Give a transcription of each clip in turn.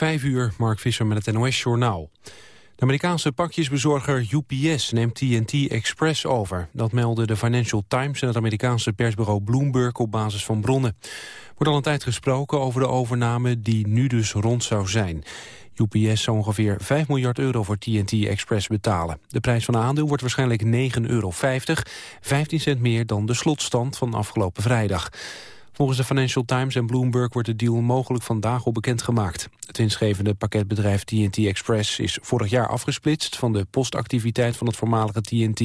Vijf uur, Mark Visser met het NOS-journaal. De Amerikaanse pakjesbezorger UPS neemt TNT Express over. Dat melden de Financial Times en het Amerikaanse persbureau Bloomberg op basis van bronnen. Wordt al een tijd gesproken over de overname die nu dus rond zou zijn. UPS zou ongeveer 5 miljard euro voor TNT Express betalen. De prijs van de aandeel wordt waarschijnlijk 9,50 euro, 15 cent meer dan de slotstand van afgelopen vrijdag. Volgens de Financial Times en Bloomberg wordt de deal mogelijk vandaag al bekendgemaakt. Het winstgevende pakketbedrijf TNT Express is vorig jaar afgesplitst van de postactiviteit van het voormalige TNT,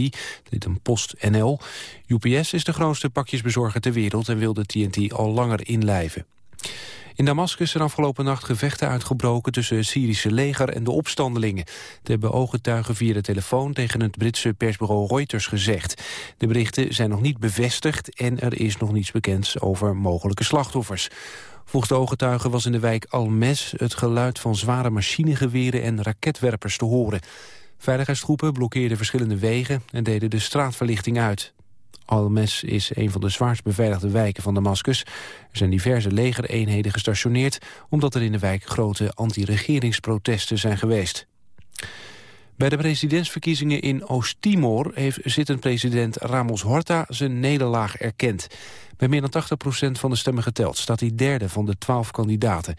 dit een Post NL. UPS is de grootste pakjesbezorger ter wereld en wil de TNT al langer inlijven. In Damascus zijn afgelopen nacht gevechten uitgebroken tussen het Syrische leger en de opstandelingen. Dat hebben ooggetuigen via de telefoon tegen het Britse persbureau Reuters gezegd. De berichten zijn nog niet bevestigd en er is nog niets bekend over mogelijke slachtoffers. Volgens de ooggetuigen was in de wijk Almes het geluid van zware machinegeweren en raketwerpers te horen. Veiligheidstroepen blokkeerden verschillende wegen en deden de straatverlichting uit. Almes is een van de zwaarst beveiligde wijken van Damascus. Er zijn diverse legereenheden gestationeerd... omdat er in de wijk grote anti-regeringsprotesten zijn geweest. Bij de presidentsverkiezingen in Oost-Timor heeft zittend president Ramos Horta zijn nederlaag erkend. Bij meer dan 80% van de stemmen geteld staat hij derde van de twaalf kandidaten.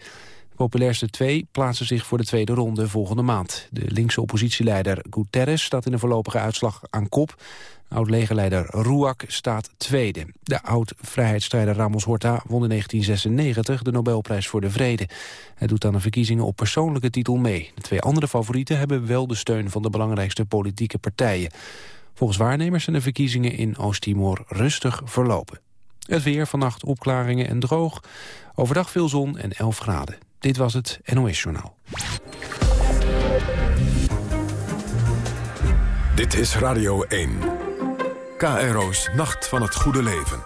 Populairste twee plaatsen zich voor de tweede ronde volgende maand. De linkse oppositieleider Guterres staat in de voorlopige uitslag aan kop. Oud-legerleider Ruak staat tweede. De oud-vrijheidsstrijder Ramos Horta won in 1996 de Nobelprijs voor de Vrede. Hij doet aan de verkiezingen op persoonlijke titel mee. De twee andere favorieten hebben wel de steun van de belangrijkste politieke partijen. Volgens waarnemers zijn de verkiezingen in Oost-Timor rustig verlopen. Het weer, vannacht opklaringen en droog. Overdag veel zon en 11 graden. Dit was het NOS Journaal. Dit is Radio 1. KRO's Nacht van het Goede Leven.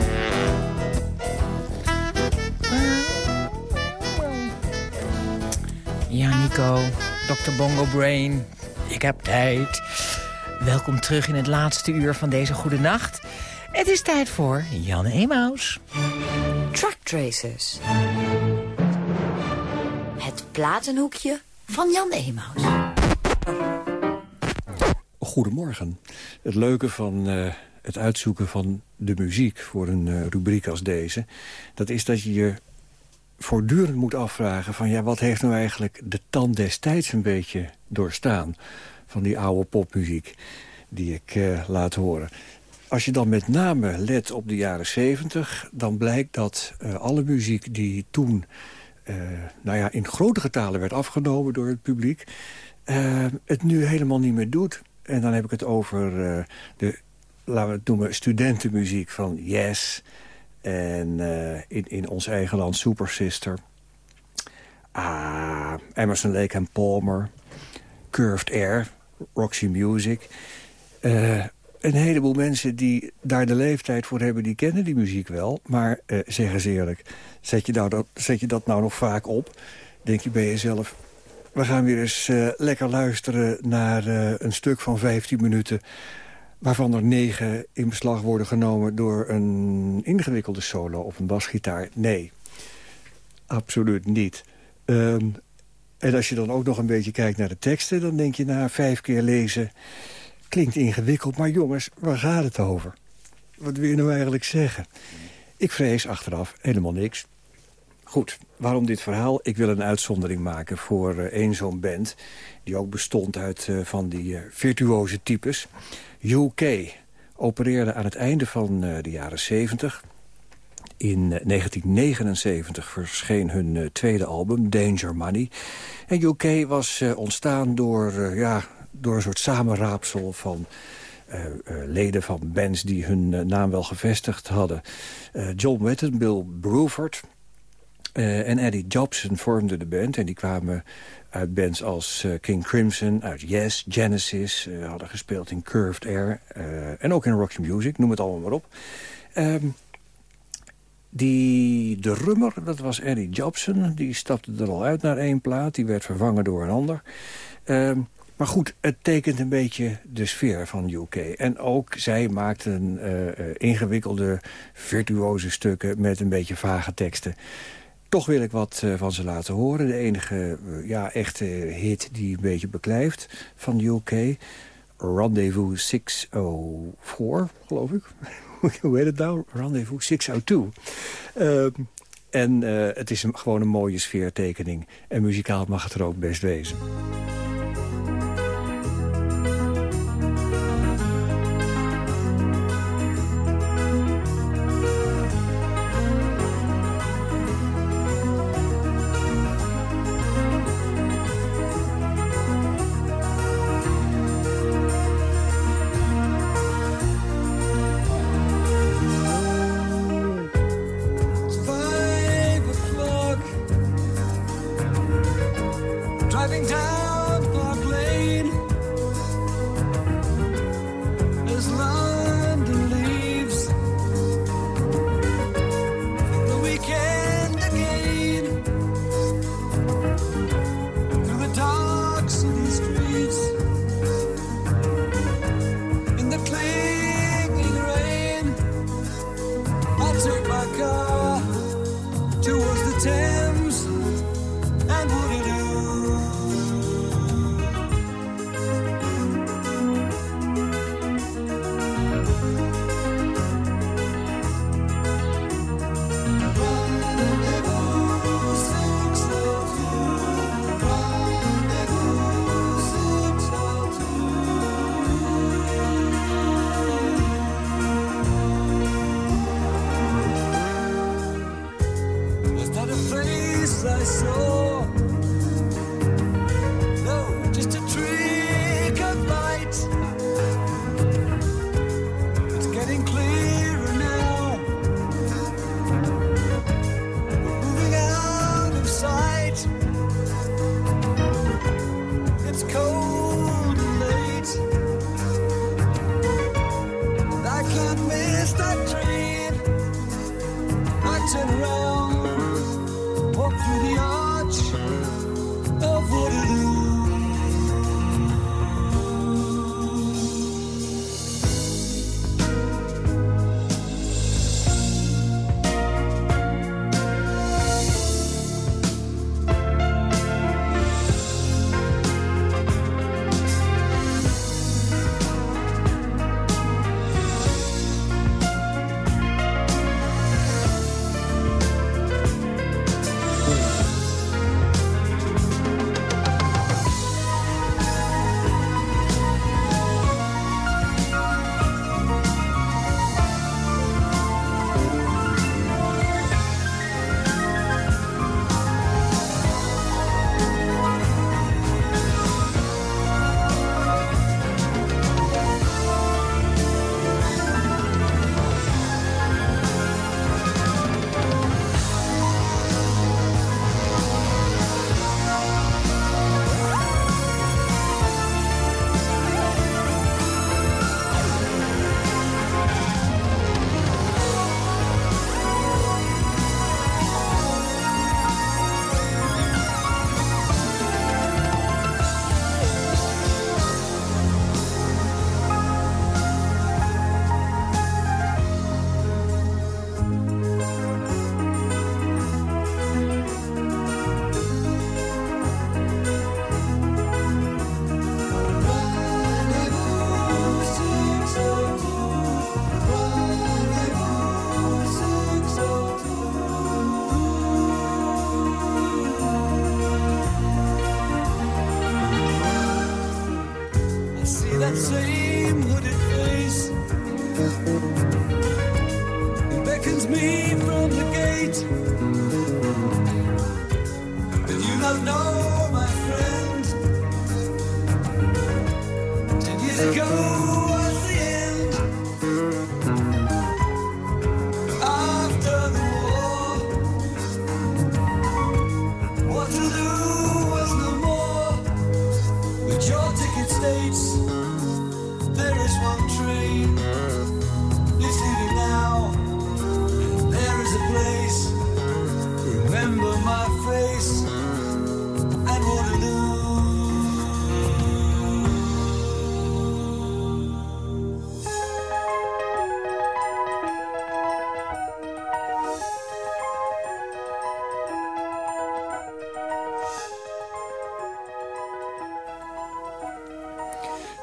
Ja, Nico, Dr. Bongo Brain, ik heb tijd. Welkom terug in het laatste uur van deze goede nacht. Het is tijd voor Jan Emaus. Truck Tracers. Het platenhoekje van Jan Emaus. Goedemorgen. Het leuke van eh, het uitzoeken van de muziek voor een eh, rubriek als deze... dat is dat je je voortdurend moet afvragen van... ja, wat heeft nou eigenlijk de tand destijds een beetje doorstaan... van die oude popmuziek die ik eh, laat horen. Als je dan met name let op de jaren 70... dan blijkt dat eh, alle muziek die toen eh, nou ja, in grote getalen werd afgenomen door het publiek... het nu helemaal niet meer doet. En dan heb ik het over de, laten we het noemen, studentenmuziek van Yes... En in, in ons eigen land Super Sister. Ah, Emerson, Lake and Palmer. Curved Air. Roxy Music. Uh, een heleboel mensen die daar de leeftijd voor hebben... die kennen die muziek wel. Maar uh, zeg eens eerlijk, zet je, nou dat, zet je dat nou nog vaak op? Denk je bij jezelf... we gaan weer eens lekker luisteren naar een stuk van 15 minuten waarvan er negen in beslag worden genomen... door een ingewikkelde solo op een basgitaar. Nee, absoluut niet. Um, En als je dan ook nog een beetje kijkt naar de teksten... dan denk je na vijf keer lezen... klinkt ingewikkeld, maar jongens, waar gaat het over? Wat wil je nou eigenlijk zeggen? Ik vrees achteraf helemaal niks. Goed, waarom dit verhaal? Ik wil een uitzondering maken voor één zo'n band... die ook bestond uit uh, van die uh, virtuoze types. UK opereerde aan het einde van de jaren 70. In 1979 verscheen hun tweede album, Danger Money. En UK was ontstaan door, ja, door een soort samenraapsel van... Leden van bands die hun naam wel gevestigd hadden. John Wetton, Bill Bruford en Eddie Jobson vormden de band. En die kwamen uit bands als King Crimson, uit Yes, Genesis... hadden gespeeld in Curved Air en ook in Rocky Music, noem het allemaal maar op. Um, die drummer, dat was Eddie Jobson, die stapte er al uit naar één plaat. Die werd vervangen door een ander. Um, maar goed, het tekent een beetje de sfeer van UK. En ook zij maakten uh, ingewikkelde, virtuoze stukken met een beetje vage teksten. Toch wil ik wat uh, van ze laten horen. De enige ja, echte hit die een beetje beklijft van UK. Rendezvous 604, geloof ik. Hoe heet het nou? Rendezvous 602. Uh, en het is een, gewoon een mooie sfeertekening. En muzikaal mag het er ook best wezen.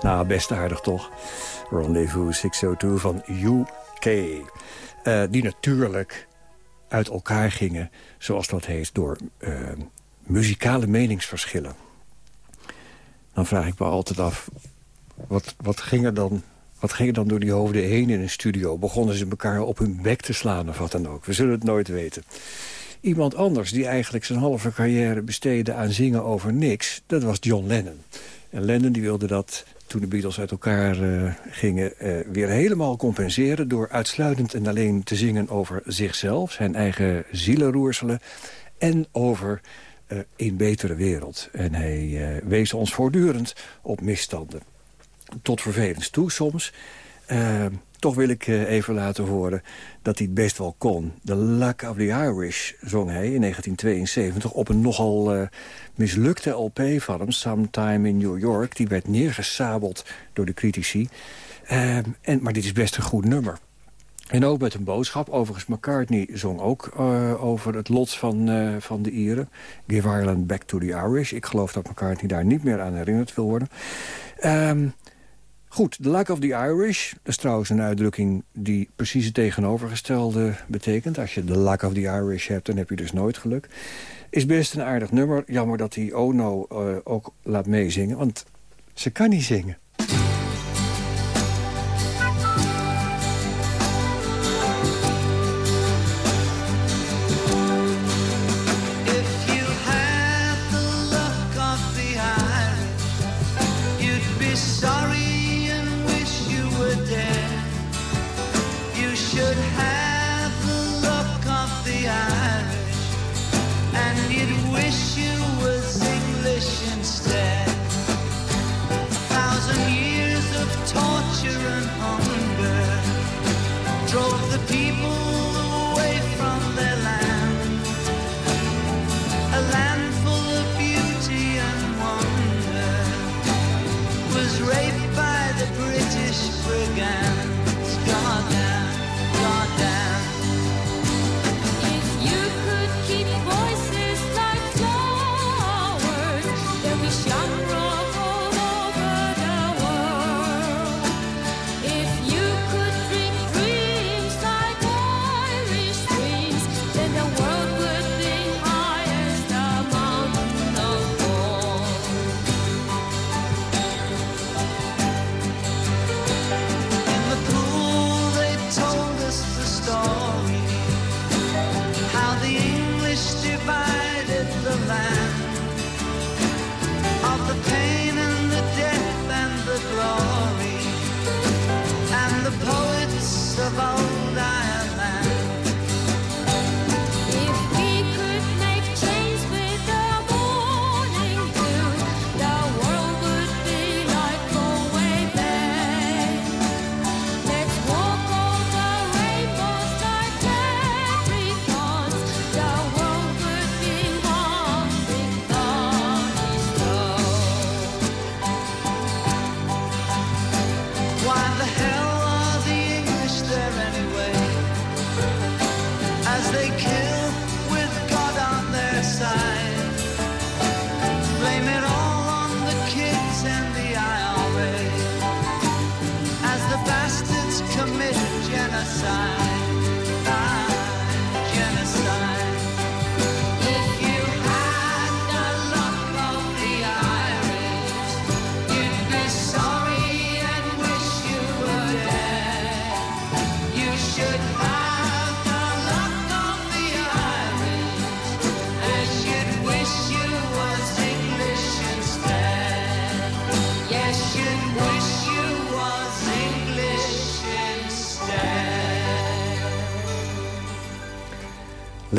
Nou, best aardig toch. Rendezvous 602 van UK. Uh, die natuurlijk uit elkaar gingen, zoals dat heet, door uh, muzikale meningsverschillen. Dan vraag ik me altijd af, wat, wat, ging er dan, wat ging er dan door die hoofden heen in een studio? Begonnen ze elkaar op hun bek te slaan of wat dan ook? We zullen het nooit weten. Iemand anders die eigenlijk zijn halve carrière besteedde aan zingen over niks... dat was John Lennon. En Lennon die wilde dat toen de Beatles uit elkaar uh, gingen... Uh, weer helemaal compenseren door uitsluitend en alleen te zingen over zichzelf... zijn eigen zielenroerselen en over uh, een betere wereld. En hij wees ons voortdurend op misstanden. Tot vervelens toe soms. Toch wil ik even laten horen dat hij het best wel kon. The Luck of the Irish zong hij in 1972 op een nogal mislukte LP van hem, Sometime in New York. Die werd neergesabeld door de critici. Uh, en, maar dit is best een goed nummer. En ook met een boodschap. Overigens, McCartney zong ook uh, over het lot van, van de Ieren. Give Ireland back to the Irish. Ik geloof dat McCartney daar niet meer aan herinnerd wil worden. Um, goed, The Luck of the Irish. Dat is trouwens een uitdrukking die precies het tegenovergestelde betekent. Als je The Luck of the Irish hebt, dan heb je dus nooit geluk. Is best een aardig nummer. Jammer dat hij Ono uh, ook laat meezingen, want ze kan niet zingen. you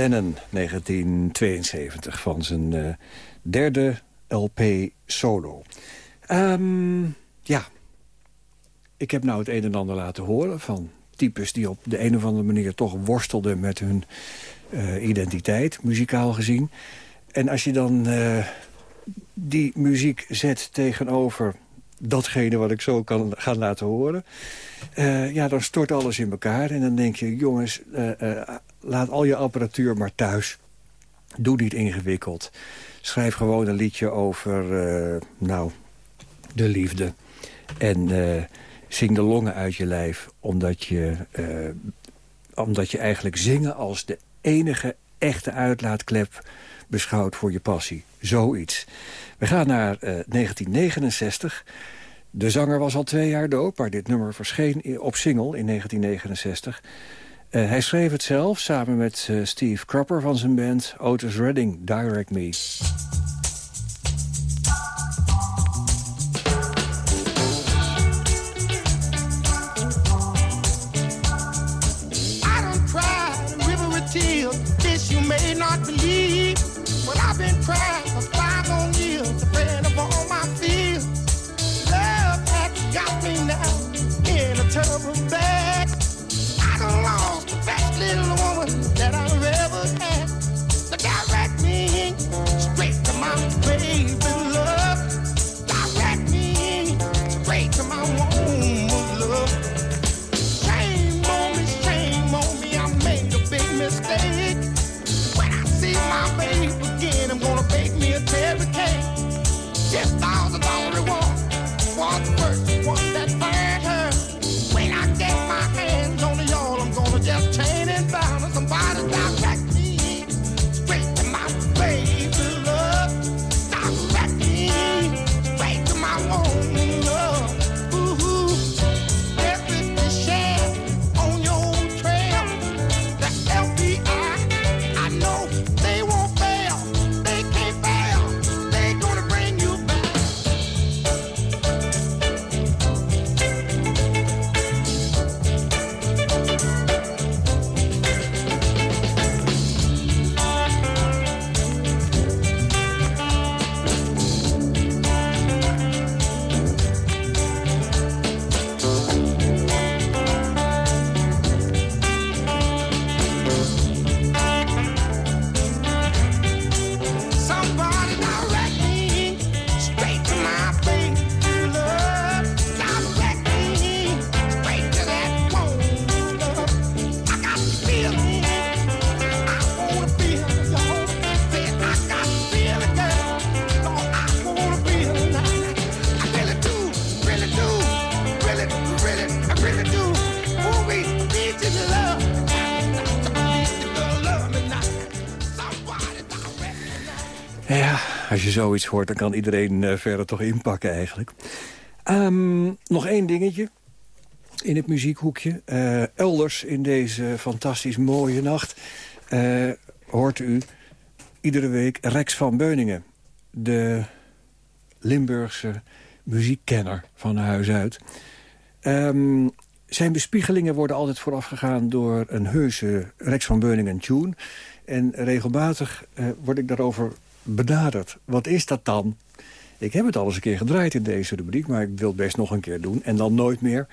Lennon, 1972, van zijn uh, derde LP solo. Um, ja, ik heb nou het een en ander laten horen van types die op de een of andere manier toch worstelden met hun uh, identiteit, muzikaal gezien. En als je dan uh, die muziek zet tegenover datgene wat ik zo kan gaan laten horen... Uh, ja, dan stort alles in elkaar. En dan denk je, jongens, laat al je apparatuur maar thuis. Doe niet ingewikkeld. Schrijf gewoon een liedje over, nou, de liefde. En zing de longen uit je lijf. Omdat je, omdat je eigenlijk zingen als de enige echte uitlaatklep beschouwt voor je passie. Zoiets. We gaan naar uh, 1969. De zanger was al twee jaar dood, maar dit nummer verscheen op single in 1969. Uh, hij schreef het zelf samen met uh, Steve Cropper van zijn band Otis Redding, Direct Me. Als zoiets hoort, dan kan iedereen uh, verder toch inpakken eigenlijk. Um, nog één dingetje in het muziekhoekje. Uh, elders in deze fantastisch mooie nacht uh, hoort u iedere week Rex van Beuningen. De Limburgse muziekkenner van huis uit. Um, zijn bespiegelingen worden altijd voorafgegaan door een heuse Rex van Beuningen tune. En regelmatig word ik daarover benaderd. Wat is dat dan? Ik heb het al eens een keer gedraaid in deze rubriek... maar ik wil het best nog een keer doen. En dan nooit meer.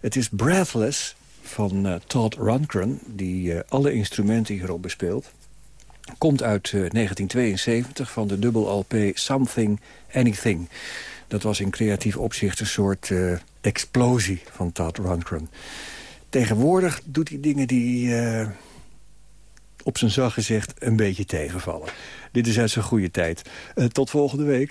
Het is Breathless van uh, Todd Rundgren... die uh, alle instrumenten hierop bespeelt. Komt uit uh, 1972 van de dubbel LP Something Anything. Dat was in creatief opzicht een soort explosie van Todd Rundgren. Tegenwoordig doet hij dingen die op zijn zacht gezegd een beetje tegenvallen. Dit is uit zijn goede tijd. Uh, tot volgende week.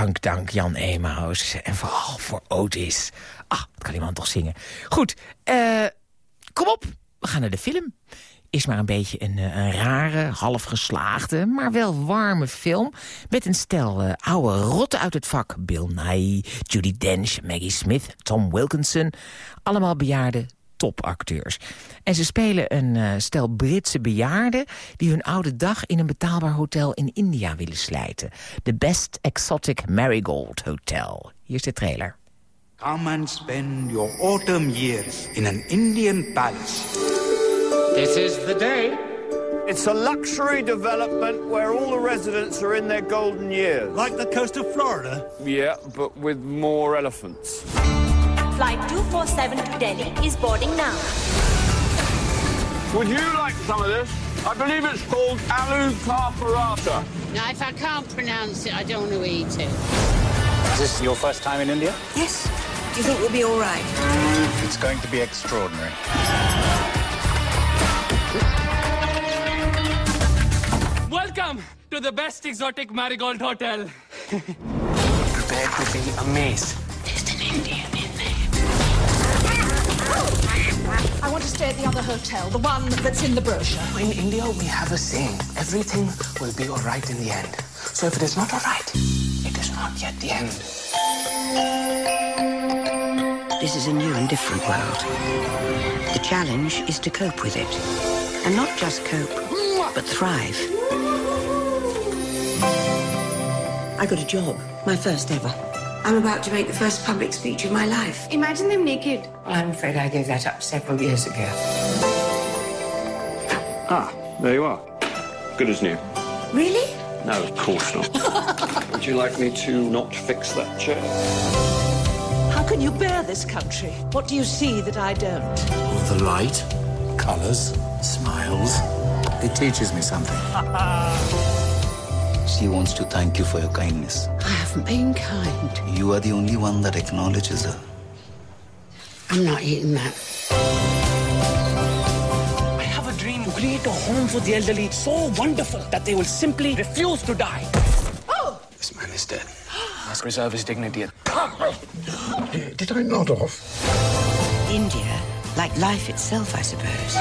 Dank, dank Jan Emaus. En vooral voor Otis. Ah, dat kan iemand toch zingen. Goed, uh, kom op, we gaan naar de film is maar een beetje een, eh, een rare, half geslaagde, maar wel warme film... met een stel uh, oude rotten uit het vak. Bill Nighy, Judy Dench, Maggie Smith, Tom Wilkinson. Allemaal bejaarde topacteurs. En ze spelen een uh, stel Britse bejaarden... die hun oude dag in een betaalbaar hotel in India willen slijten. The Best Exotic Marigold Hotel. Hier is de trailer. Come and spend your autumn years in an Indian palace. This is the day. It's a luxury development where all the residents are in their golden years. Like the coast of Florida? Yeah, but with more elephants. Flight 247 to Delhi is boarding now. Would you like some of this? I believe it's called aloo carparata. Now, if I can't pronounce it, I don't want to eat it. Is this your first time in India? Yes. Do you think we'll be all right? It's going to be extraordinary. Welcome to the best exotic marigold hotel. Prepare to be amazed. There's an Indian I want to stay at the other hotel, the one that's in the brochure. In India, we have a saying everything will be all right in the end. So if it is not all right, it is not yet the end. This is a new and different world. The challenge is to cope with it. And not just cope, but thrive. I got a job, my first ever. I'm about to make the first public speech of my life. Imagine them naked. I'm afraid I gave that up several years ago. Ah, there you are. Good as new. Really? No, of course not. Would you like me to not fix that chair? How can you bear this country? What do you see that I don't? The light, colors, smiles. It teaches me something. she wants to thank you for your kindness. I haven't been kind. You are the only one that acknowledges her. I'm not eating that. I have a dream to create a home for the elderly so wonderful that they will simply refuse to die. Oh! This man is dead. Must preserve his dignity. Did I nod off? India, like life itself, I suppose,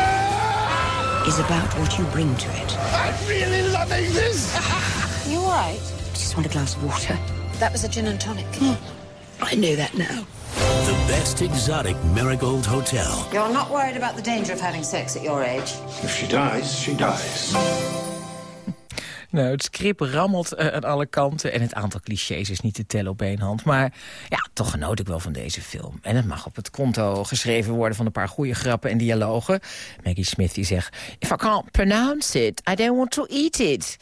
is about what you bring to it. I'm really loving this! You all right? Just want a glass of water. That was a gin and tonic. I know that now. The best exotic Marigold Hotel. You're not worried about the danger of having sex at your age? If she dies, she dies. Nou, het script rammelt uh, aan alle kanten en het aantal clichés is niet te tellen op één hand. Maar ja, toch genoot ik wel van deze film. En het mag op het konto geschreven worden van een paar goede grappen en dialogen. Maggie Smith die zegt, if I can't pronounce it, I don't want to eat it.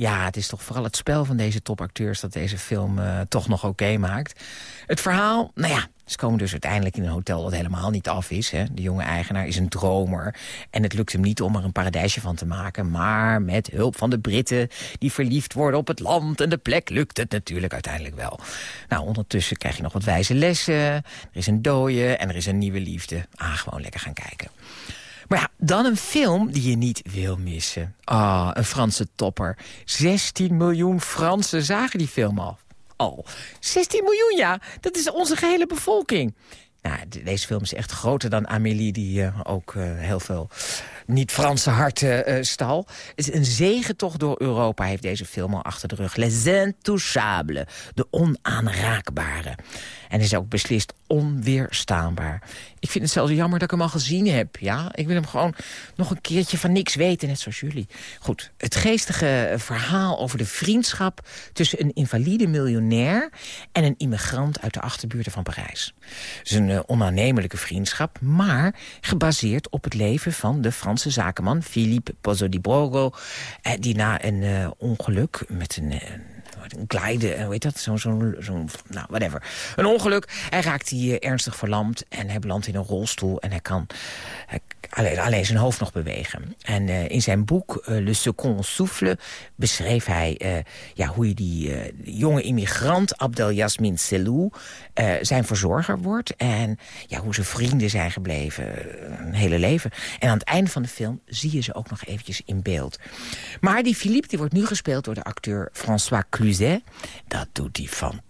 Ja, het is toch vooral het spel van deze topacteurs... dat deze film uh, toch nog oké maakt. Het verhaal, nou ja, ze komen dus uiteindelijk in een hotel dat helemaal niet af is. Hè. De jonge eigenaar is een dromer. En het lukt hem niet om er een paradijsje van te maken. Maar met hulp van de Britten die verliefd worden op het land en de plek... lukt het natuurlijk uiteindelijk wel. Nou, ondertussen krijg je nog wat wijze lessen. Er is een dooie en er is een nieuwe liefde. Ah, gewoon lekker gaan kijken. Maar ja, dan een film die je niet wil missen. Ah, een Franse topper. 16 miljoen Fransen zagen die film al. Al. 16 miljoen, ja. Dat is onze gehele bevolking. Nou, deze film is echt groter dan Amélie, die uh, ook uh, heel veel niet-Franse harten uh, stal. Het is een zegentocht door Europa, heeft deze film al achter de rug. Les Intouchables, de onaanraakbare. En is ook beslist onweerstaanbaar. Ik vind het zelfs jammer dat ik hem al gezien heb. Ja, ik wil hem gewoon nog een keertje van niks weten, net zoals jullie. Goed, het geestige verhaal over de vriendschap... tussen een invalide miljonair en een immigrant uit de achterbuurten van Parijs. Het is een uh, onaannemelijke vriendschap, maar gebaseerd op het leven van de Franse zakenman Philippe Pozzo di Borgo... Eh, die na een uh, ongeluk met een... glijden, hoe heet dat? Zo'n, zo, zo, nou, whatever. Een ongeluk. Hij raakt hier ernstig verlamd en hij belandt in een rolstoel. En hij kan, hij, alleen, zijn hoofd nog bewegen. En uh, in zijn boek uh, Le Second Souffle beschreef hij uh, ja, hoe je die jonge immigrant Abdel Yasmin Selou zijn verzorger wordt. En ja, hoe ze vrienden zijn gebleven een hele leven. En aan het einde van de film zie je ze ook nog eventjes in beeld. Maar die Philippe die wordt nu gespeeld door de acteur François Cluzet. Dat doet hij fantastisch.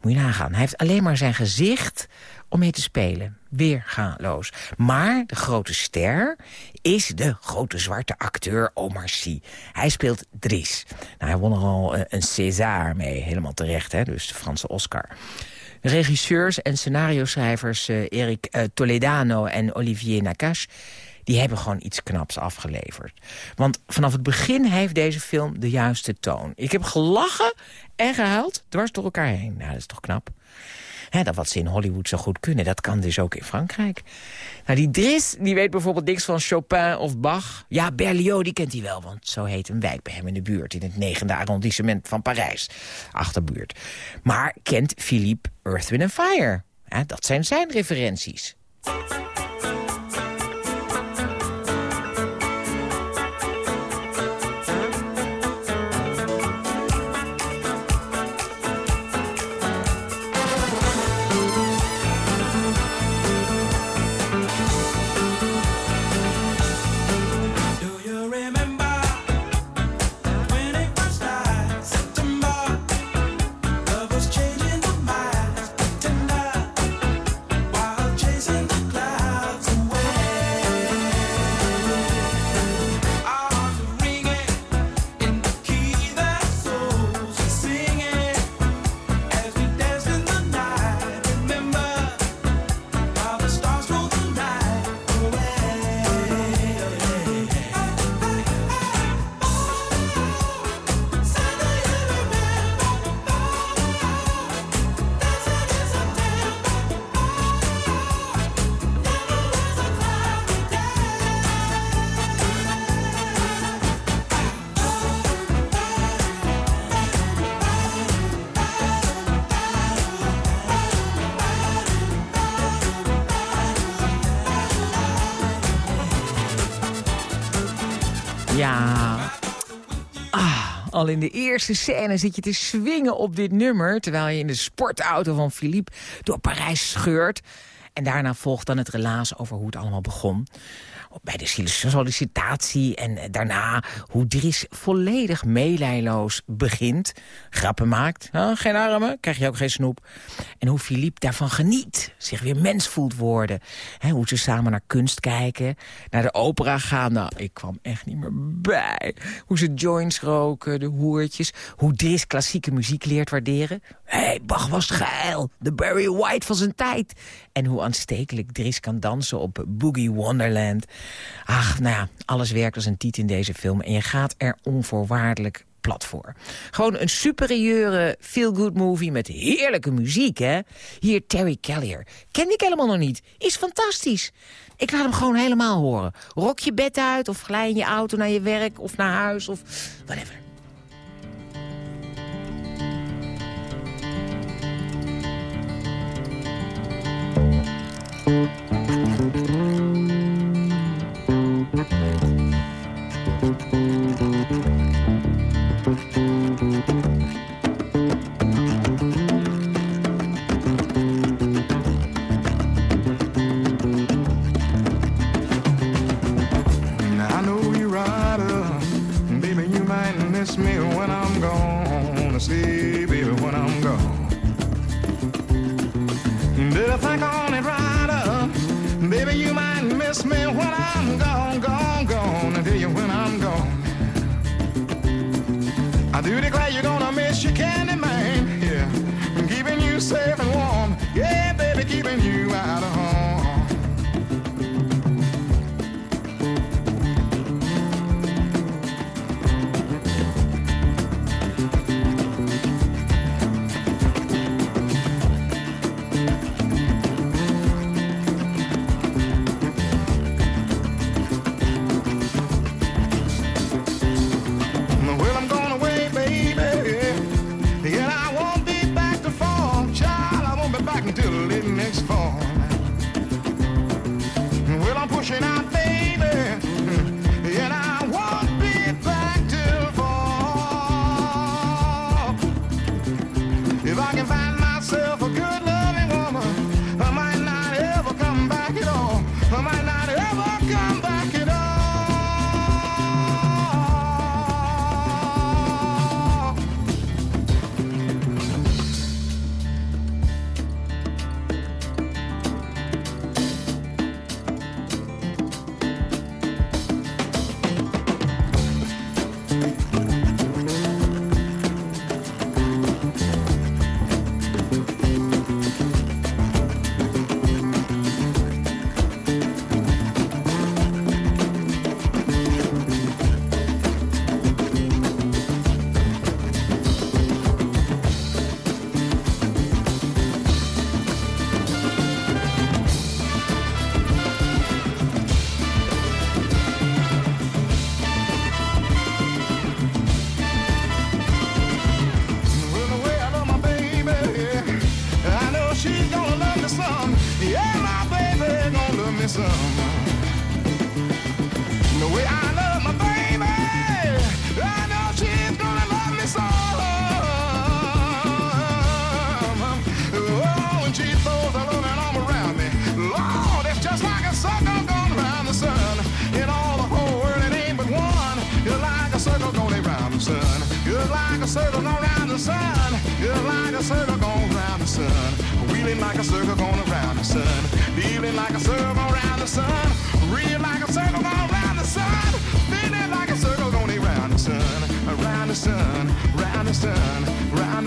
Moet je nagaan. Hij heeft alleen maar zijn gezicht om mee te spelen. Weergaanloos. Maar de grote ster is de grote zwarte acteur Omar Sy. Hij speelt Dries. Nou, hij won er al eh, een César mee, helemaal terecht, hè? dus de Franse Oscar. Regisseurs en scenario-schrijvers Eric uh, Toledano en Olivier Nakache die hebben gewoon iets knaps afgeleverd. Want vanaf het begin heeft deze film de juiste toon. Ik heb gelachen en gehuild dwars door elkaar heen. Nou, dat is toch knap? dat wat ze in Hollywood zo goed kunnen, dat kan dus ook in Frankrijk. Nou, die Dris, die weet bijvoorbeeld niks van Chopin of Bach. Ja, Berlioz, die kent hij wel, want zo heet een wijk bij hem in de buurt... in het negende arrondissement van Parijs, achterbuurt. Maar kent Philippe Earth, Wind Fire? dat zijn zijn referenties. Al in de eerste scène zit je te swingen op dit nummer... terwijl je in de sportauto van Philippe door Parijs scheurt. En daarna volgt dan het relaas over hoe het allemaal begon bij de sollicitatie en eh, daarna hoe Dries volledig meelijloos begint. Grappen maakt, geen armen, krijg je ook geen snoep. En hoe Philippe daarvan geniet, zich weer mens voelt worden. hoe ze samen naar kunst kijken, naar de opera gaan. Nou, ik kwam echt niet meer bij. Hoe ze joints roken, de hoertjes. Hoe Dries klassieke muziek leert waarderen. Hé, hey, Bach was geil, de Barry White van zijn tijd. En hoe aanstekelijk Dries kan dansen op Boogie Wonderland. Ach, nou ja, alles werkt als een tiet in deze film. En je gaat er onvoorwaardelijk plat voor. Gewoon een superieure feel-good movie met heerlijke muziek, hè? Hier Terry Callier. Ken ik helemaal nog niet. Is fantastisch. Ik laat hem gewoon helemaal horen. Rok je bed uit of glij in je auto naar je werk of naar huis of whatever. miss me when I'm gone. See, baby, when I'm gone. Did I think on it right up? Baby, you might miss me when I'm gone, gone, gone. I tell you when I'm gone. I do declare you're gonna.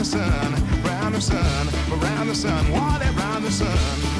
sun, round the sun, around the sun, what around the sun?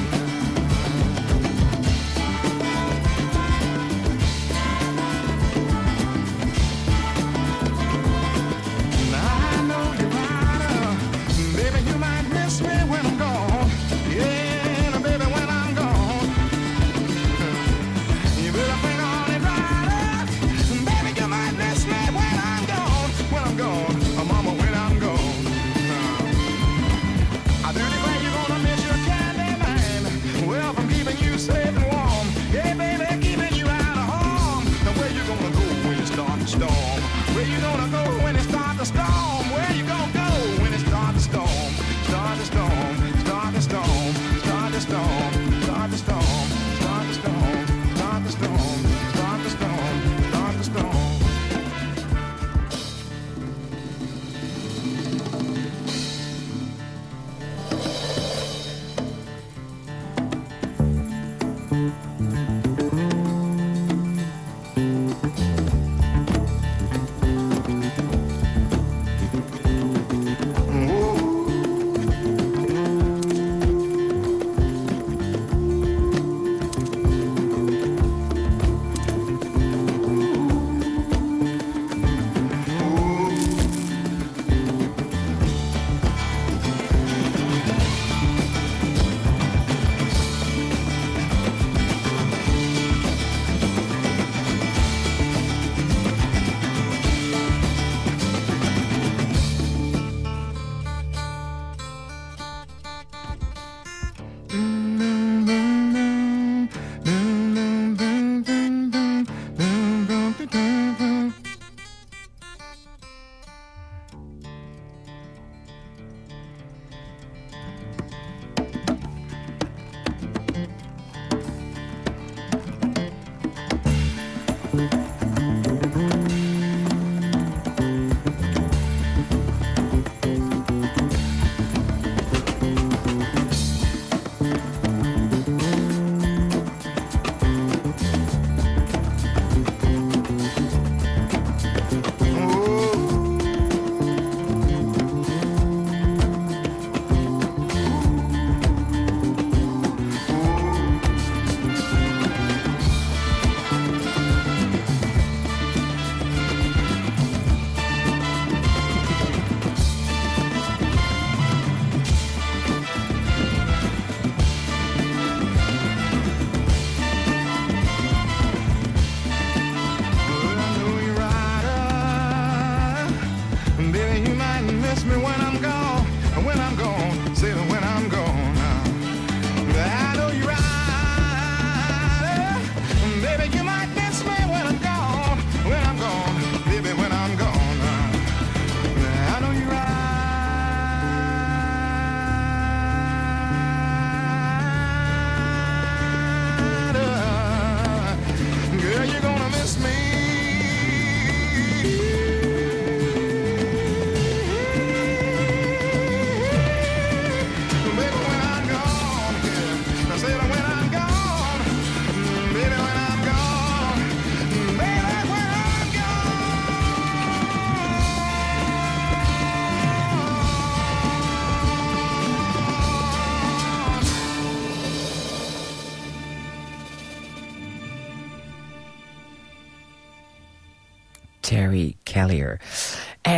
me when I'm gone, when I'm gone, say the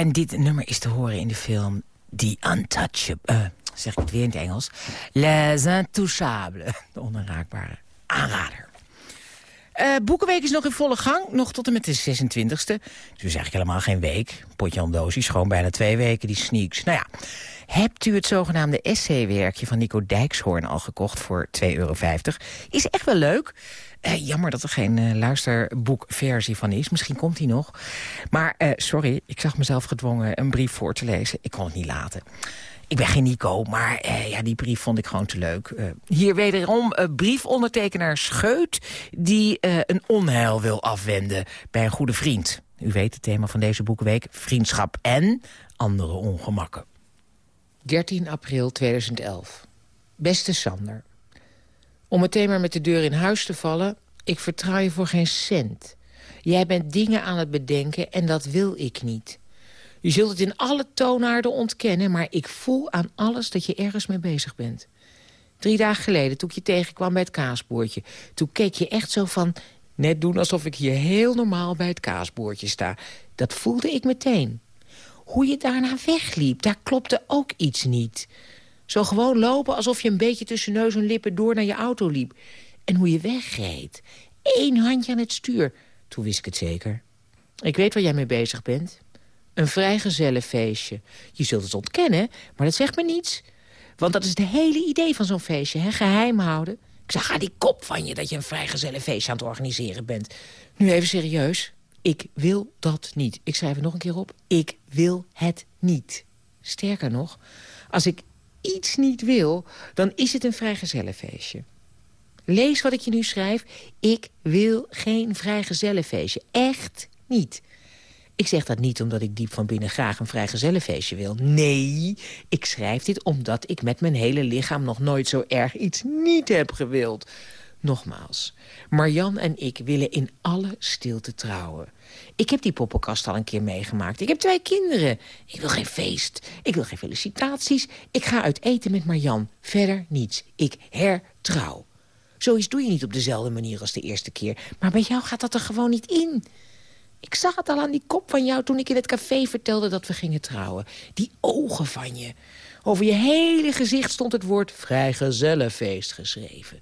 En dit nummer is te horen in de film The Untouchable... Uh, zeg ik het weer in het Engels. Les Intouchables. De onaanraakbare aanrader. Uh, Boekenweek is nog in volle gang, nog tot en met de 26e. Dus eigenlijk helemaal geen week. Potje dosis, gewoon bijna twee weken, die sneaks. Nou ja, hebt u het zogenaamde essaywerkje van Nico Dijkshoorn al gekocht voor 2,50 euro? Is echt wel leuk. Uh, jammer dat er geen uh, luisterboekversie van is. Misschien komt die nog. Maar uh, sorry, ik zag mezelf gedwongen een brief voor te lezen. Ik kon het niet laten. Ik ben geen Nico, maar eh, ja, die brief vond ik gewoon te leuk. Uh, hier wederom uh, briefondertekenaar Scheut... die een onheil wil afwenden bij een goede vriend. U weet het thema van deze boekenweek. Vriendschap en andere ongemakken. 13 april 2011. Beste Sander. Om meteen maar met de deur in huis te vallen... ik vertrouw je voor geen cent. Jij bent dingen aan het bedenken en dat wil ik niet. Je zult het in alle toonaarden ontkennen... maar ik voel aan alles dat je ergens mee bezig bent. Drie dagen geleden, toen ik je tegenkwam bij het kaasboordje... toen keek je echt zo van... net doen alsof ik hier heel normaal bij het kaasboordje sta. Dat voelde ik meteen. Hoe je daarna wegliep, daar klopte ook iets niet. Zo gewoon lopen alsof je een beetje tussen neus en lippen... door naar je auto liep. En hoe je wegreed. Eén handje aan het stuur. Toen wist ik het zeker. Ik weet waar jij mee bezig bent. Een vrijgezellenfeestje. Je zult het ontkennen, maar dat zegt me niets. Want dat is het hele idee van zo'n feestje, hè? geheim houden. Ik zag aan die kop van je dat je een vrijgezellenfeestje aan het organiseren bent. Nu even serieus. Ik wil dat niet. Ik schrijf het nog een keer op. Ik wil het niet. Sterker nog, als ik iets niet wil, dan is het een vrijgezellenfeestje. Lees wat ik je nu schrijf. Ik wil geen vrijgezellenfeestje. Echt niet. Ik zeg dat niet omdat ik diep van binnen graag een vrijgezellenfeestje wil. Nee, ik schrijf dit omdat ik met mijn hele lichaam nog nooit zo erg iets niet heb gewild. Nogmaals, Marjan en ik willen in alle stilte trouwen. Ik heb die poppenkast al een keer meegemaakt. Ik heb twee kinderen. Ik wil geen feest. Ik wil geen felicitaties. Ik ga uit eten met Marjan. Verder niets. Ik hertrouw. Zoiets doe je niet op dezelfde manier als de eerste keer. Maar bij jou gaat dat er gewoon niet in. Ik zag het al aan die kop van jou toen ik in het café vertelde dat we gingen trouwen. Die ogen van je. Over je hele gezicht stond het woord vrijgezellenfeest geschreven.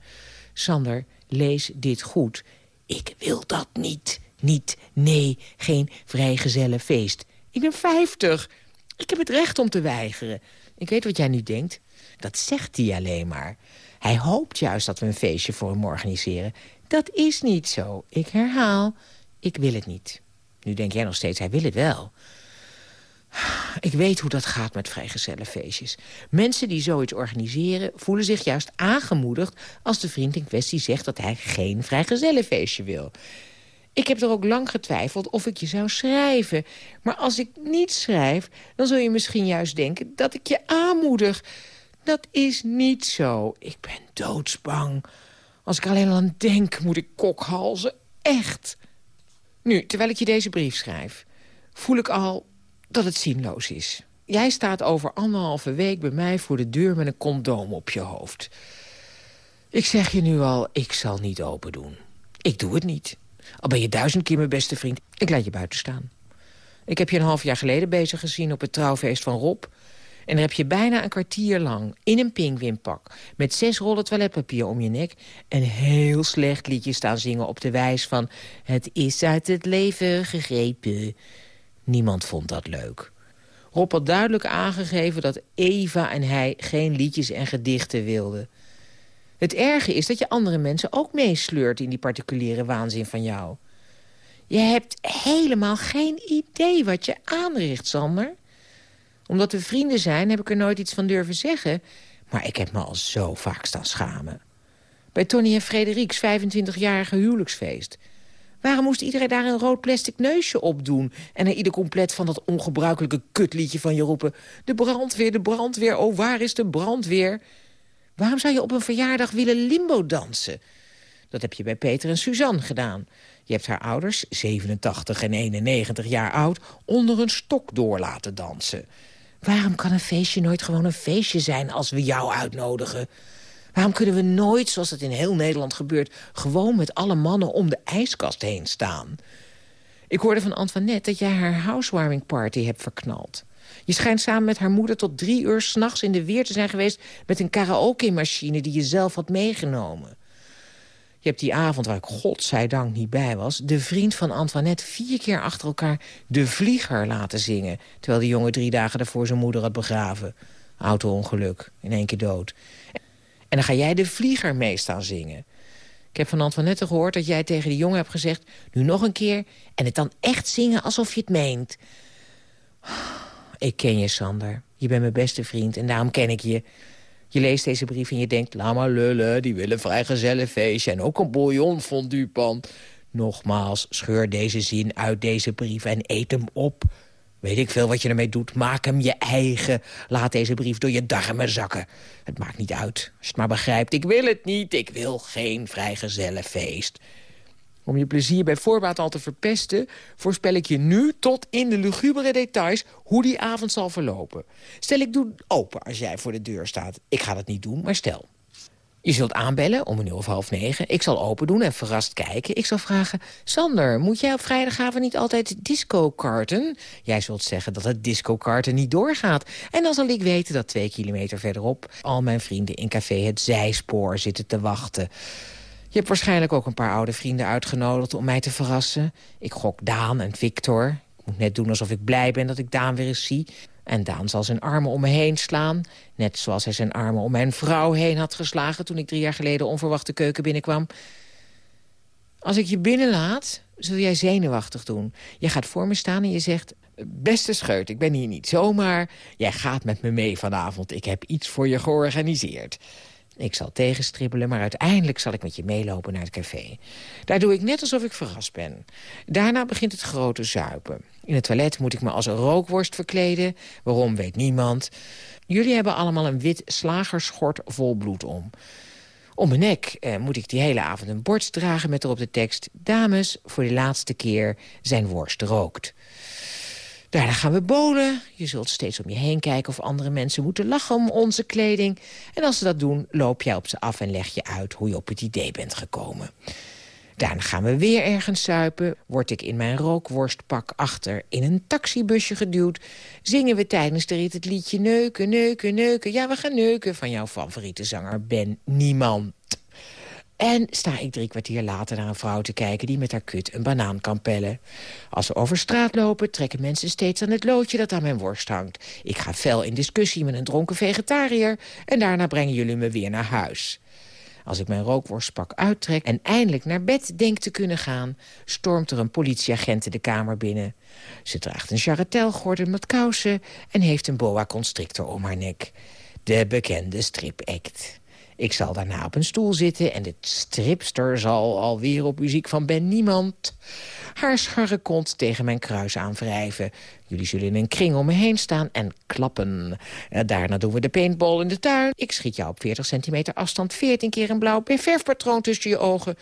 Sander, lees dit goed. Ik wil dat niet. Niet, nee, geen vrijgezellenfeest. Ik ben vijftig. Ik heb het recht om te weigeren. Ik weet wat jij nu denkt. Dat zegt hij alleen maar. Hij hoopt juist dat we een feestje voor hem organiseren. Dat is niet zo. Ik herhaal, ik wil het niet. Nu denk jij nog steeds, hij wil het wel. Ik weet hoe dat gaat met vrijgezellenfeestjes. Mensen die zoiets organiseren voelen zich juist aangemoedigd... als de vriend in kwestie zegt dat hij geen vrijgezellenfeestje wil. Ik heb er ook lang getwijfeld of ik je zou schrijven. Maar als ik niet schrijf, dan zul je misschien juist denken dat ik je aanmoedig. Dat is niet zo. Ik ben doodsbang. Als ik alleen al aan denk, moet ik kokhalzen. Echt. Nu, terwijl ik je deze brief schrijf, voel ik al dat het zinloos is. Jij staat over anderhalve week bij mij voor de deur met een condoom op je hoofd. Ik zeg je nu al, ik zal niet open doen. Ik doe het niet. Al ben je duizend keer mijn beste vriend, ik laat je buiten staan. Ik heb je een half jaar geleden bezig gezien op het trouwfeest van Rob. En daar heb je bijna een kwartier lang in een pinguïnpak... met zes rollen toiletpapier om je nek... een heel slecht liedje staan zingen op de wijs van... het is uit het leven gegrepen. Niemand vond dat leuk. Rob had duidelijk aangegeven dat Eva en hij geen liedjes en gedichten wilden. Het erge is dat je andere mensen ook meesleurt in die particuliere waanzin van jou. Je hebt helemaal geen idee wat je aanricht, Sander omdat we vrienden zijn, heb ik er nooit iets van durven zeggen. Maar ik heb me al zo vaak staan schamen. Bij Tony en Frederiks 25-jarige huwelijksfeest. Waarom moest iedereen daar een rood plastic neusje op doen... en er ieder compleet van dat ongebruikelijke kutliedje van je roepen... de brandweer, de brandweer, oh waar is de brandweer? Waarom zou je op een verjaardag willen limbo dansen? Dat heb je bij Peter en Suzanne gedaan. Je hebt haar ouders, 87 en 91 jaar oud... onder een stok door laten dansen. Waarom kan een feestje nooit gewoon een feestje zijn als we jou uitnodigen? Waarom kunnen we nooit, zoals het in heel Nederland gebeurt... gewoon met alle mannen om de ijskast heen staan? Ik hoorde van Antoinette dat jij haar housewarming party hebt verknald. Je schijnt samen met haar moeder tot drie uur s'nachts in de weer te zijn geweest... met een karaoke-machine die je zelf had meegenomen. Je hebt die avond, waar ik godzijdank niet bij was... de vriend van Antoinette vier keer achter elkaar de vlieger laten zingen... terwijl die jongen drie dagen daarvoor zijn moeder had begraven. Auto-ongeluk, in één keer dood. En dan ga jij de vlieger mee staan zingen. Ik heb van Antoinette gehoord dat jij tegen die jongen hebt gezegd... nu nog een keer en het dan echt zingen alsof je het meent. Ik ken je, Sander. Je bent mijn beste vriend en daarom ken ik je. Je leest deze brief en je denkt... laat maar lullen, die willen vrijgezellenfeestje... en ook een bouillon fondue pan. Nogmaals, scheur deze zin uit deze brief en eet hem op. Weet ik veel wat je ermee doet. Maak hem je eigen. Laat deze brief door je darmen zakken. Het maakt niet uit. Als je het maar begrijpt. Ik wil het niet. Ik wil geen vrijgezellenfeest. Om je plezier bij voorbaat al te verpesten... voorspel ik je nu tot in de lugubere details... hoe die avond zal verlopen. Stel, ik doe open als jij voor de deur staat. Ik ga dat niet doen, maar stel. Je zult aanbellen om een uur of half negen. Ik zal open doen en verrast kijken. Ik zal vragen, Sander, moet jij op vrijdagavond niet altijd disco-karten? Jij zult zeggen dat het disco-karten niet doorgaat. En dan zal ik weten dat twee kilometer verderop... al mijn vrienden in café Het Zijspoor zitten te wachten. Je hebt waarschijnlijk ook een paar oude vrienden uitgenodigd om mij te verrassen. Ik gok Daan en Victor. Ik moet net doen alsof ik blij ben dat ik Daan weer eens zie. En Daan zal zijn armen om me heen slaan. Net zoals hij zijn armen om mijn vrouw heen had geslagen... toen ik drie jaar geleden onverwacht de keuken binnenkwam. Als ik je binnenlaat, zul jij zenuwachtig doen. Je gaat voor me staan en je zegt... Beste scheut, ik ben hier niet zomaar. Jij gaat met me mee vanavond. Ik heb iets voor je georganiseerd. Ik zal tegenstribbelen, maar uiteindelijk zal ik met je meelopen naar het café. Daar doe ik net alsof ik verrast ben. Daarna begint het grote zuipen. In het toilet moet ik me als een rookworst verkleden. Waarom, weet niemand. Jullie hebben allemaal een wit slagerschort vol bloed om. Om mijn nek eh, moet ik die hele avond een bord dragen met erop de tekst... Dames, voor de laatste keer zijn worst rookt. Daarna gaan we bolen. Je zult steeds om je heen kijken of andere mensen moeten lachen om onze kleding. En als ze dat doen, loop jij op ze af en leg je uit hoe je op het idee bent gekomen. Daarna gaan we weer ergens suipen. Word ik in mijn rookworstpak achter in een taxibusje geduwd. Zingen we tijdens de rit het liedje Neuken, Neuken, Neuken. Ja, we gaan neuken van jouw favoriete zanger Ben Niemand. En sta ik drie kwartier later naar een vrouw te kijken... die met haar kut een banaan kan pellen. Als we over straat lopen, trekken mensen steeds aan het loodje... dat aan mijn worst hangt. Ik ga fel in discussie met een dronken vegetariër... en daarna brengen jullie me weer naar huis. Als ik mijn rookworstpak uittrek en eindelijk naar bed denk te kunnen gaan... stormt er een politieagent de kamer binnen. Ze draagt een jarretelgordel met kousen... en heeft een boa constrictor om haar nek. De bekende strip-act. Ik zal daarna op een stoel zitten en de stripster zal alweer op muziek van Ben Niemand... haar scharre kont tegen mijn kruis aanwrijven. Jullie zullen in een kring om me heen staan en klappen. Eh, daarna doen we de paintball in de tuin. Ik schiet jou op 40 centimeter afstand 14 keer een blauw verfpatroon tussen je ogen.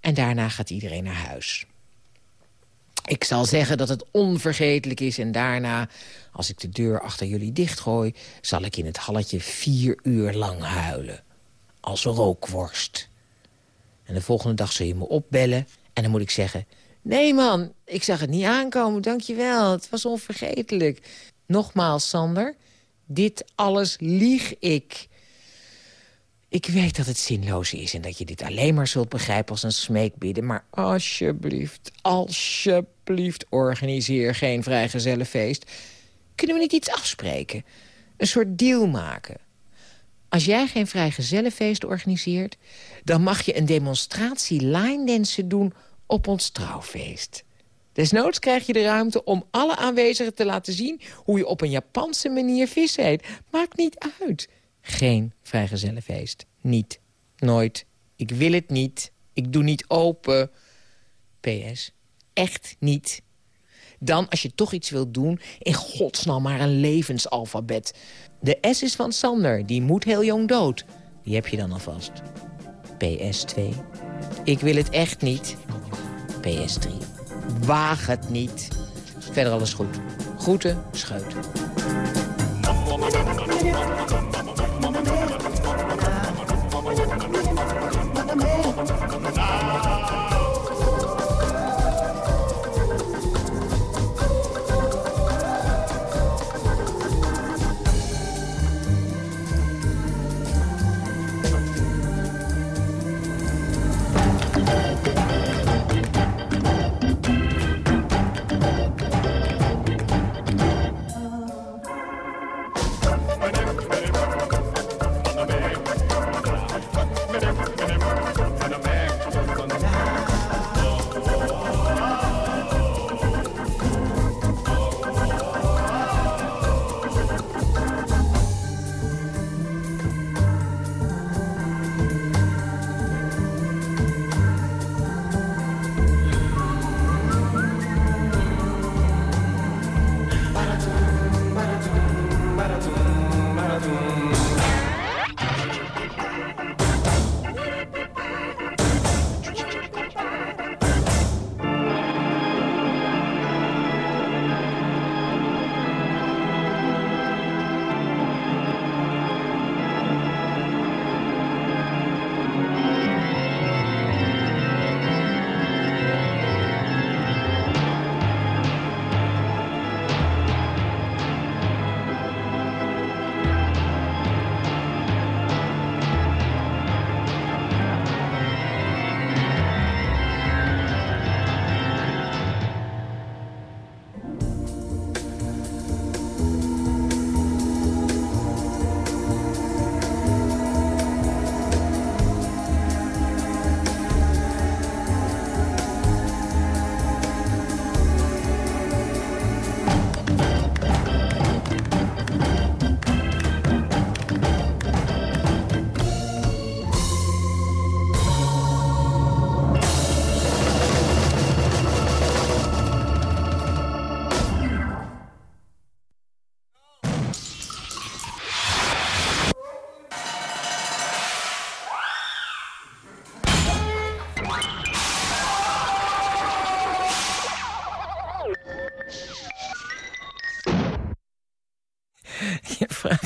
En daarna gaat iedereen naar huis. Ik zal zeggen dat het onvergetelijk is en daarna, als ik de deur achter jullie dichtgooi... zal ik in het halletje vier uur lang huilen als rookworst. En de volgende dag zul je me opbellen en dan moet ik zeggen... Nee man, ik zag het niet aankomen, dankjewel. Het was onvergetelijk. Nogmaals, Sander, dit alles lieg ik. Ik weet dat het zinloos is en dat je dit alleen maar zult begrijpen als een smeekbidden. Maar alsjeblieft, alsjeblieft, organiseer geen vrijgezellenfeest. Kunnen we niet iets afspreken? Een soort deal maken? Als jij geen vrijgezellenfeest organiseert... dan mag je een demonstratie line dansen doen op ons trouwfeest. Desnoods krijg je de ruimte om alle aanwezigen te laten zien... hoe je op een Japanse manier vis eet. Maakt niet uit. Geen vrijgezellenfeest. Niet. Nooit. Ik wil het niet. Ik doe niet open. PS. Echt niet. Dan, als je toch iets wilt doen, in godsnaam maar een levensalfabet. De S is van Sander, die moet heel jong dood. Die heb je dan alvast. PS2. Ik wil het echt niet. PS3. Waag het niet. Verder alles goed. Groeten, scheut.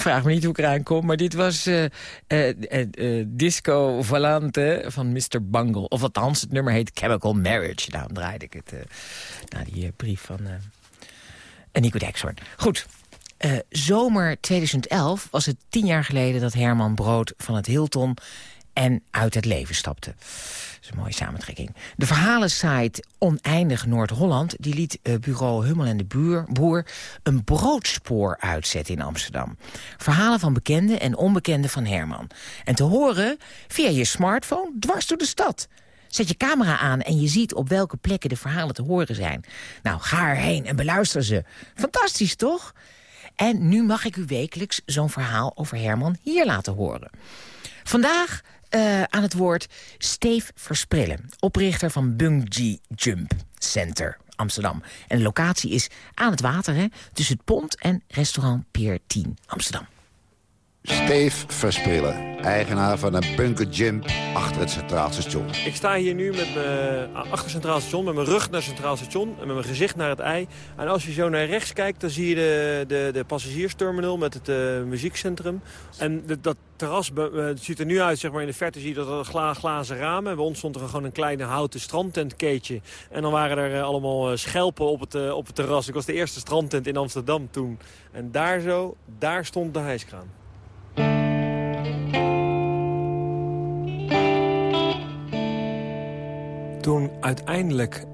Vraag me niet hoe ik eraan kom, maar dit was uh, Disco Valante van Mr. Bungle. Of althans, het nummer heet Chemical Marriage. Daarom draaide ik het naar die brief van Nico Dijkshoorn. Goed, zomer 2011 was het tien jaar geleden dat Herman Brood van het Hilton en uit het leven stapte is een mooie samentrekking. De verhalensite Oneindig Noord-Holland... die liet uh, bureau Hummel en de buur, Boer een broodspoor uitzetten in Amsterdam. Verhalen van bekende en onbekende van Herman. En te horen via je smartphone dwars door de stad. Zet je camera aan en je ziet op welke plekken de verhalen te horen zijn. Nou, ga erheen en beluister ze. Fantastisch, toch? En nu mag ik u wekelijks zo'n verhaal over Herman hier laten horen. Vandaag uh, aan het woord Steef Versprillen, oprichter van Bungee Jump Center Amsterdam. En de locatie is aan het water, hè, tussen het pont en restaurant Pier 10 Amsterdam. Steef Versprillen, eigenaar van een bunker gym achter het Centraal Station. Ik sta hier nu met mijn, achter het Centraal Station, met mijn rug naar Centraal Station... en met mijn gezicht naar het ei. En als je zo naar rechts kijkt, dan zie je de, de, de passagiersterminal met het uh, muziekcentrum. En dat terras uh, ziet er nu uit, zeg maar in de verte zie je dat er gla, glazen ramen. Bij ons stond er gewoon een kleine houten strandtentkeetje. En dan waren er allemaal schelpen op het, op het terras. Ik was de eerste strandtent in Amsterdam toen. En daar zo, daar stond de hijskraan. Toen uiteindelijk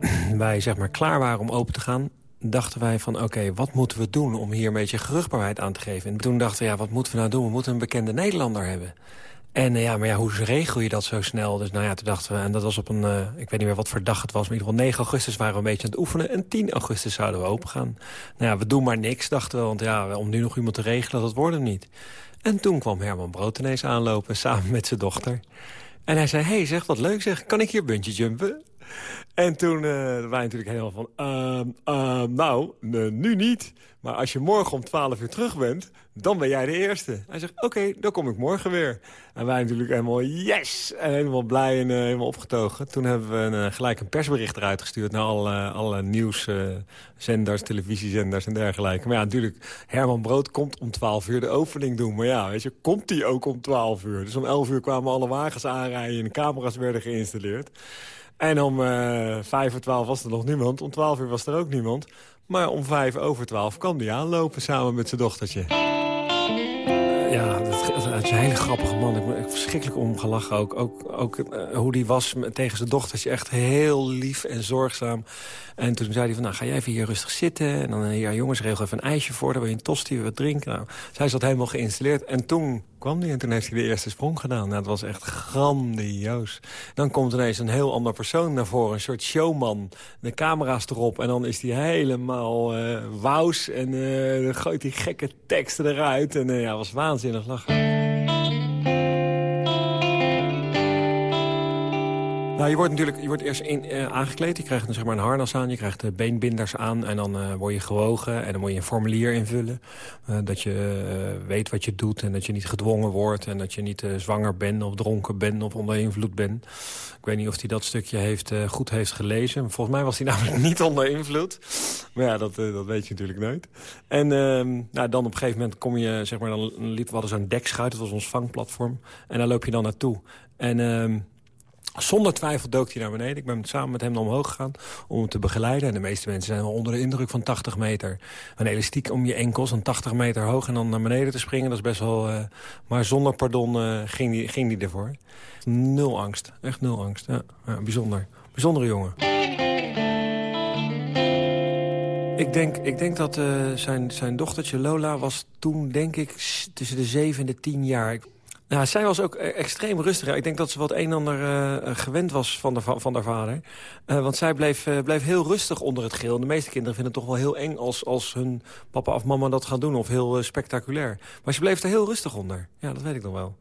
wij zeg maar klaar waren om open te gaan dachten wij van oké, wat moeten we doen om hier een beetje geruchtbaarheid aan te geven. En toen dachten we, ja, wat moeten we nou doen? We moeten een bekende Nederlander hebben. En uh, ja, maar ja, hoe regel je dat zo snel? Dus nou ja, toen dachten we, en dat was op een, uh, ik weet niet meer wat voor dag het was... maar in ieder geval 9 augustus waren we een beetje aan het oefenen... en 10 augustus zouden we open gaan. Nou ja, we doen maar niks, dachten we, want ja, om nu nog iemand te regelen, dat wordt hem niet. En toen kwam Herman Brood ineens aanlopen, samen met zijn dochter... En hij zei, hey, zeg, wat leuk zeg, kan ik hier buntje jumpen? En toen uh, waren wij natuurlijk helemaal van, uh, uh, nou, nu niet. Maar als je morgen om 12 uur terug bent, dan ben jij de eerste. Hij zegt, oké, dan kom ik morgen weer. En wij natuurlijk helemaal, yes! En helemaal blij en uh, helemaal opgetogen. Toen hebben we een, uh, gelijk een persbericht eruit gestuurd... naar alle, alle nieuwszenders, televisiezenders en dergelijke. Maar ja, natuurlijk, Herman Brood komt om 12 uur de opening doen. Maar ja, weet je, komt die ook om 12 uur? Dus om 11 uur kwamen alle wagens aanrijden en de camera's werden geïnstalleerd. En om uh, vijf voor twaalf was er nog niemand. Om twaalf uur was er ook niemand. Maar om vijf over twaalf kwam hij aanlopen samen met zijn dochtertje. Het is een hele grappige man. Ik ben verschrikkelijk om gelachen ook. Ook, uh, hoe die was tegen zijn dochtertje. Echt heel lief en zorgzaam. En toen zei hij van, nou ga jij even hier rustig zitten. En dan, ja jongens, regel even een ijsje voor. Dan wil je een tosti, wat drinken. Nou, zij zat helemaal geïnstalleerd. En toen kwam hij en toen heeft hij de eerste sprong gedaan. Nou, dat was echt grandioos. Dan komt ineens een heel ander persoon naar voren. Een soort showman. De camera's erop. En dan is hij helemaal uh. En dan gooit hij gekke teksten eruit. En ja, was waanzinnig lachen. Nou, je wordt natuurlijk je wordt eerst in, uh, aangekleed. Je krijgt zeg maar, een harnas aan, je krijgt de beenbinders aan... en dan uh, word je gewogen en dan moet je een formulier invullen. Dat je weet wat je doet en dat je niet gedwongen wordt... en dat je niet zwanger bent of dronken bent of onder invloed bent. Ik weet niet of hij dat stukje heeft, goed heeft gelezen. Volgens mij was hij namelijk niet onder invloed. Maar ja, dat, dat weet je natuurlijk nooit. En ehm, nou, dan op een gegeven moment kom je... Zeg maar, dan liep, we hadden zo'n dekschuit, dat was ons vangplatform. En daar loop je dan naartoe. En... Zonder twijfel dook hij naar beneden. Ik ben samen met hem naar omhoog gegaan om hem te begeleiden. En de meeste mensen zijn wel onder de indruk van 80 meter. Een elastiek om je enkels, een 80 meter hoog... en dan naar beneden te springen, dat is best wel... Uh, maar zonder pardon uh, ging hij ging die ervoor. Nul angst, echt nul angst. Ja, bijzonder. Bijzondere jongen. Ik denk, ik denk dat uh, zijn, zijn dochtertje Lola was toen, denk ik, tussen de 7 en de 10 jaar. Nou, zij was ook eh, extreem rustig. Ik denk dat ze wat een en ander uh, gewend was van, de, van haar vader. Uh, want zij bleef, bleef heel rustig onder het geel. De meeste kinderen vinden het toch wel heel eng als, als hun papa of mama dat gaan doen. Of heel spectaculair. Maar ze bleef er heel rustig onder. Ja, dat weet ik nog wel.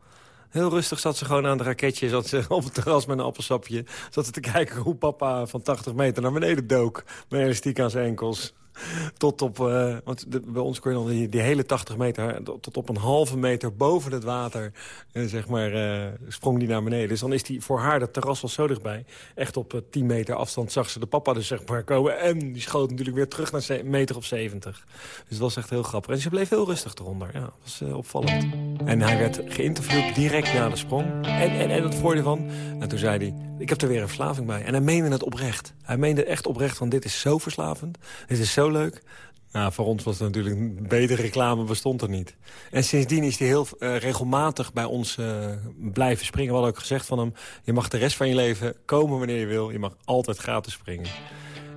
Heel rustig zat ze gewoon aan het raketje. Zat ze op het terras met een appelsapje. Zat ze te kijken hoe papa van 80 meter naar beneden dook. Met elastiek aan zijn enkels. tot op... eh, want bij ons kon je dan die, hele 80 meter... tot op een halve meter boven het water... eh, zeg maar, eh, sprong die naar beneden. Dus dan is die voor haar, dat terras was zo dichtbij... echt op eh, 10 meter afstand zag ze de papa dus zeg maar komen... en die schoot natuurlijk weer terug naar meter of 70. Dus dat was echt heel grappig. En ze bleef heel rustig eronder. Ja, dat was opvallend. En hij werd geïnterviewd direct na de sprong. En, en, en het voordeel van... En toen zei hij, ik heb er weer een verslaving bij. En hij meende het oprecht. Hij meende echt oprecht van, dit is zo verslavend. Dit is zo leuk. Nou, voor ons was het natuurlijk een betere reclame bestond er niet. En sindsdien is hij heel eh, regelmatig bij ons eh, blijven springen. We hadden ook gezegd van hem, je mag de rest van je leven komen wanneer je wil. Je mag altijd gratis springen.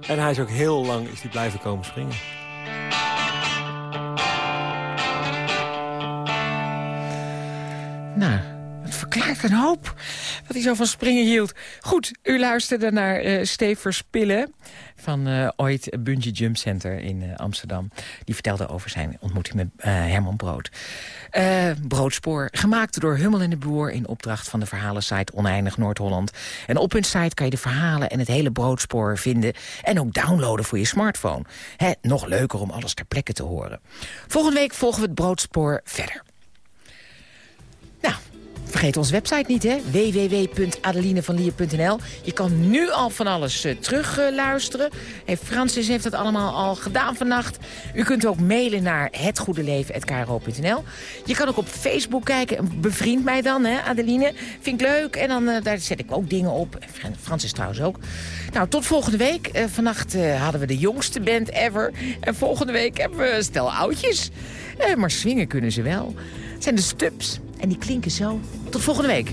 En hij is ook heel lang is hij blijven komen springen. Nou, verklaart een hoop dat hij zo van springen hield. Goed, u luisterde naar eh Steve Verspillen van eh, ooit Bungee Jump Center in eh, Amsterdam. Die vertelde over zijn ontmoeting met Herman Brood. Broodspoor, gemaakt door Hummel en de Boer... in opdracht van de verhalensite Oneindig Noord-Holland. En op hun site kan je de verhalen en het hele Broodspoor vinden... en ook downloaden voor je smartphone. Hè, nog leuker om alles ter plekke te horen. Volgende week volgen we het Broodspoor verder. Vergeet onze website niet, hè? www.adelinevanlier.nl. Je kan nu al van alles uh, terug uh, luisteren. Hey, Francis heeft dat allemaal al gedaan vannacht. U kunt ook mailen naar hetgoedeleven.kro.nl. Je kan ook op Facebook kijken. Bevriend mij dan, hè, Adeline. Vind ik leuk. En dan uh, daar zet ik ook dingen op. Francis trouwens ook. Nou, tot volgende week. Uh, vannacht uh, hadden we de jongste band ever. En volgende week hebben we stel oudjes. Uh, maar swingen kunnen ze wel zijn de stubs. En die klinken zo. Tot volgende week.